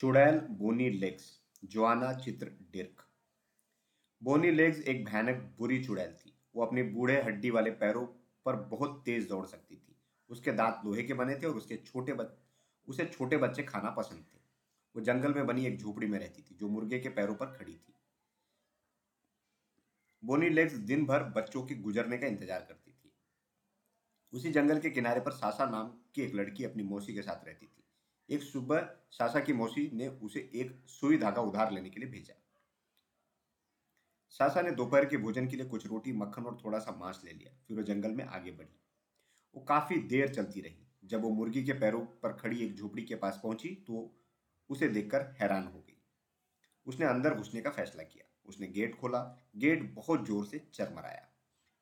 चुड़ैल बोनी Legs, Joanna चित्र Dirk. बोनी Legs एक भयानक बुरी चुड़ैल थी। वो अपने बूढ़े हड्डी वाले पैरों पर बहुत तेज दौड़ सकती थी। उसके दांत लोहे के बने थे और उसके छोटे बच... उसे छोटे बच्चे खाना पसंद थे। वो जंगल में बनी एक झोपड़ी में रहती थी, जो मुर्गे के पैरों पर खड़ी थी। बोनी लेग्स दिन भर बच्चों के गुजरने का इंतज़ार करती थी। उसी जंगल के किनारे पर सासा नाम की एक लड़की अपनी मौसी के साथ रहती थी। एक सुबह सासा की मौसी ने उसे एक सुई धागा उधार लेने के लिए भेजा। सासा ने दोपहर के भोजन के लिए कुछ रोटी, मक्खन और थोड़ा सा मांस ले लिया। फिर वो जंगल में आगे बढ़ी। वो काफ़ी देर चलती रही। जब वो मुर्गी के पैरों पर खड़ी एक झोपड़ी के पास पहुँची तो उसे देखकर हैरान हो गई। उसने अंदर घुसने का फैसला किया। उसने गेट खोला। गेट बहुत ज़ोर से चरमराया।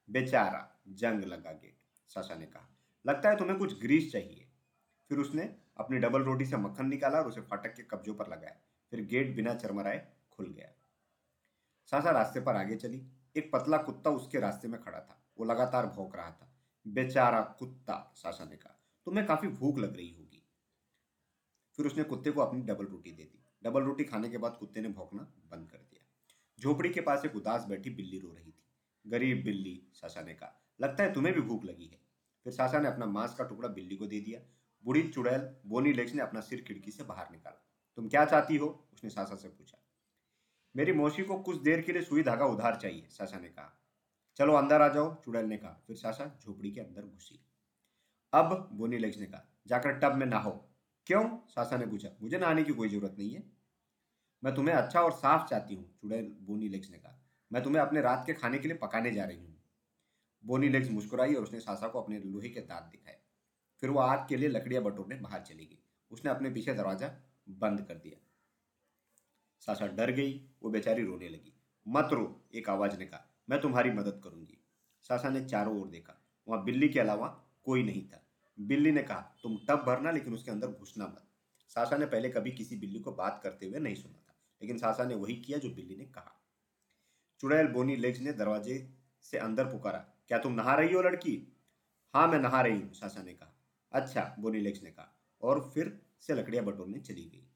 बेचारा जंग लगा गेट, सासा ने कहा। लगता है तुम्हें कुछ ग्रीस चाहिए। फिर उसने अपनी डबल रोटी से मक्खन निकाला और उसे फाटक के कब्जों पर लगाया। फिर गेट बिना चरमराए खुल गया। सासा रास्ते पर आगे चली। एक पतला कुत्ता उसके रास्ते में खड़ा था। वो लगातार भौंक रहा था। बेचारा कुत्ता, सासा ने कहा, तुम्हें काफ़ी भूख लग रही होगी। फिर उसने कुत्ते को अपनी डबल रोटी दे दी। डबल रोटी खाने के बाद कुत्ते ने भौंकना बंद कर दिया। झोपड़ी के पास एक उदास बैठी बिल्ली रो रही थी। गरीब बिल्ली, सासा ने कहा, लगता है तुम्हें भी भूख लगी है। फिर सासा ने अपना मांस का टुकड़ा बिल्ली को दे दिया बूढ़ी चुड़ैल बोनी लेक्स ने अपना सिर खिड़की से बाहर निकाला। तुम क्या चाहती हो? उसने सासा से पूछा। मेरी मौसी को कुछ देर के लिए सुई धागा उधार चाहिए, सासा ने कहा। चलो अंदर आ जाओ, चुड़ैल ने कहा। फिर सासा झोपड़ी के अंदर घुसी। अब बोनी लेक्स ने कहा, जाकर टब में नहाओ। क्यों? सासा ने पूछा, मुझे नहाने की कोई ज़रूरत नहीं है। मैं तुम्हें अच्छा और साफ़ चाहती हूँ, चुड़ैल बोनी लेक्स ने कहा। मैं तुम्हें अपने रात के खाने के लिए पकाने जा रही हूँ। बोनी लेग्स मुस्कुराई और उसने सासा को अपने लोहे के दांत दिखाए। फिर वो आग के लिए लकड़ियाँ बटोरने बाहर चली गई। उसने अपने पीछे दरवाज़ा बंद कर दिया। सासा डर गई, वो बेचारी रोने लगी। मत रो, एक आवाज़ ने कहा। मैं तुम्हारी मदद करूँगी। सासा ने चारों ओर देखा। वहाँ बिल्ली के अलावा कोई नहीं था। बिल्ली ने कहा, तुम टब भरना, लेकिन उसके अंदर घुसना मत। सासा ने पहले कभी किसी बिल्ली को बात करते हुए नहीं सुना था, लेकिन सासा ने वही किया जो बिल्ली ने कहा। चुड़ैल बोनी लेग्स ने दरवाजे से अंदर पुकारा, क्या तुम नहा रही हो लड़की? हाँ मैं नहा रही हूँ, सासा ने कहा। अच्छा बोनीलेक्स ने कहा। और फिर से लकड़ियाँ बटोरने चली गई।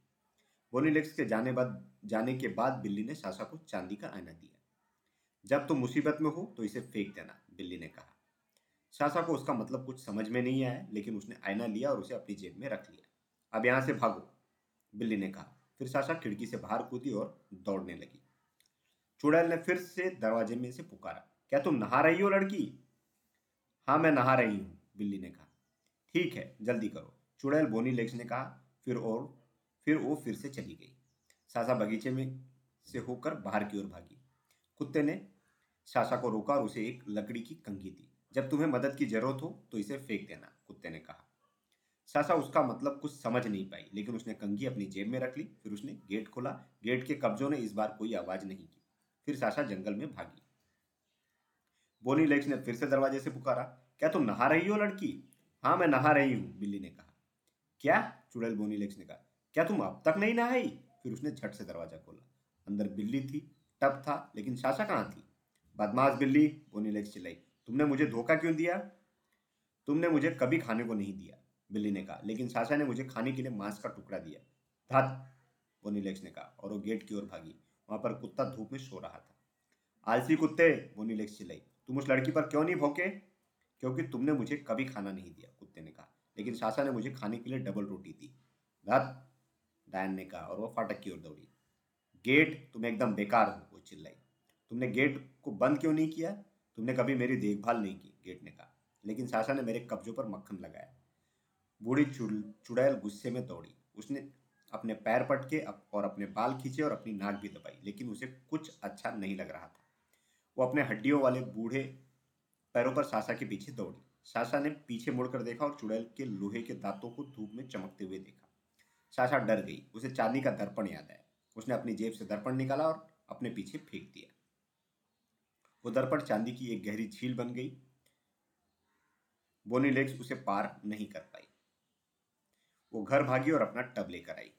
बोनीलेक्स के जाने बाद, जाने के बाद बिल्ली ने सासा को चांदी का आईना दिया। जब तुम तो मुसीबत में हो तो इसे फेंक देना, बिल्ली ने कहा। सासा को उसका मतलब कुछ समझ में नहीं आया, लेकिन उसने आईना लिया और उसे अपनी जेब में रख लिया। अब यहाँ से भागो, बिल्ली ने कहा। फिर सासा खिड़की से बाहर कूदी और दौड़ने लगी। चुड़ैल ने फिर से दरवाजे में से पुकारा। क्या तुम नहा रही हो, लड़की? हाँ मैं नहा रही हूँ, बिल्ली ने कहा। ठीक है, जल्दी करो। चुड़ैल बोनी लेग्स ने कहा, फिर और, फिर वो फिर से चली गई। सासा बगीचे में से होकर बाहर की ओर भागी। कुत्ते ने सासा को रोका और उसे एक लकड़ी की कंघी दी। जब तुम्हें मदद की ज़रूरत हो तो इसे फेंक देना, कुत्ते ने कहा। सासा उसका मतलब कुछ समझ नहीं पाई, लेकिन उसने कंघी अपनी जेब में रख ली, फिर उसने गेट खोला। गेट के कब्जों ने इस बार कोई आवाज़ नहीं की। फिर सासा जंगल में भागी। बोनी लेक्स ने फिर से दरवाजे से पुकारा, क्या तुम नहा रही हो, लड़की? हाँ मैं नहा रही हूँ, बिल्ली ने कहा। क्या? चुड़ैल बोनी लेक्स ने कहा। क्या तुम अब तक नहीं नहाई? फिर उसने झट से दरवाज़ा खोला। अंदर बिल्ली थी टब था, लेकिन सासा कहाँ थी? बदमाश बिल्ली, बोनी लेक्स चिल्लाई। तुमने मुझे धोखा क्यों दिया? तुमने मुझे कभी खाने को नहीं दिया, बिल्ली ने कहा। लेकिन सासा ने मुझे खाने के लिए मांस का टुकड़ा दिया। धत, बोनी लेक्स ने कहा, और वो गेट की ओर भागी। वहाँ पर कुत्ता धूप में सो रहा था। आलसी कुत्ते, बोनी लेक्स चिल्लाई। तुम उस लड़की पर क्यों नहीं भोके? क्योंकि तुमने मुझे कभी खाना नहीं दिया, कुत्ते ने कहा। लेकिन सासा ने मुझे खाने के लिए डबल रोटी दी। धत डायन ने कहा और वह फाटक की ओर दौड़ी। गेट तुम एकदम बेकार हो, वो चिल्लाई। तुमने गेट को बंद क्यों नहीं किया? तुमने कभी मेरी देखभाल नहीं की गेट ने कहा। लेकिन सासा ने मेरे कब्जों पर मक्खन लगाया। बूढ़ी चुड़ैल गुस्से में दौड़ी। उसने अपने पैर पटके और अपने बाल खींचे और अपनी नाक भी दबाई, लेकिन उसे कुछ अच्छा नहीं लग रहा था। वो अपने हड्डियों वाले बूढ़े पैरों पर सासा के पीछे दौड़ी। सासा ने पीछे मुड़कर देखा और चुड़ैल के लोहे के दांतों को धूप में चमकते हुए देखा। सासा डर गई। उसे चांदी का दर्पण याद आया। उसने अपनी जेब से दर्पण निकाला और अपने पीछे फेंक दिया। वो दर्पण चांदी की एक गहरी झील बन गई। बोनी लेग्स उसे पार नहीं कर पाई। वो घर भागी और अपना टब लेकर आई।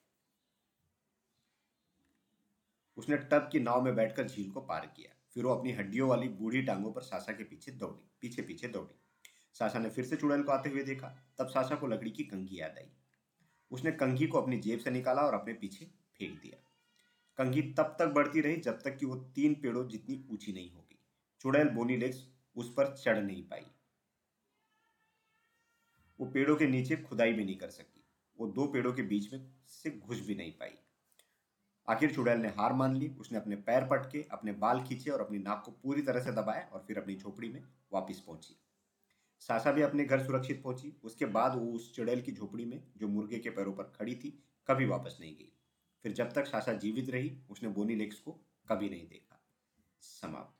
उसने टब की नाव में बैठकर झील को पार किया। फिर वो अपनी हड्डियों वाली बूढ़ी टांगों पर सासा के पीछे दौड़ी, पीछे पीछे दौड़ी। सासा ने फिर से चुड़ैल को आते हुए देखा, तब सासा को लकड़ी की कंगी याद आई। उसने कंघी को अपनी जेब से निकाला और अपने पीछे फेंक दिया। कंघी तब तक बढ़ती रही जब तक कि वो तीन पेड़ों जितनी ऊँची नहीं हो गई चुड़ैल बोनी लेग्स उस पर चढ़ नहीं पाई। वो पेड़ों के नीचे खुदाई भी नहीं कर सकी। वो दो पेड़ों के बीच में से घुस भी नहीं पाई। आखिर चुड़ैल ने हार मान ली, उसने अपने पैर पटके, अपने बाल खींचे और अपनी नाक को पूरी तरह से दबाया और फिर अपनी झोपड़ी में वापस पहुँची। सासा भी अपने घर सुरक्षित पहुँची। उसके बाद वो उस चुड़ैल की झोपड़ी में, जो मुर्गे के पैरों पर खड़ी थी, कभी वापस नहीं गई। फिर जब तक सासा जीवित रही, उसने बोनी लेक्स को कभी नहीं देखा। समाप्त।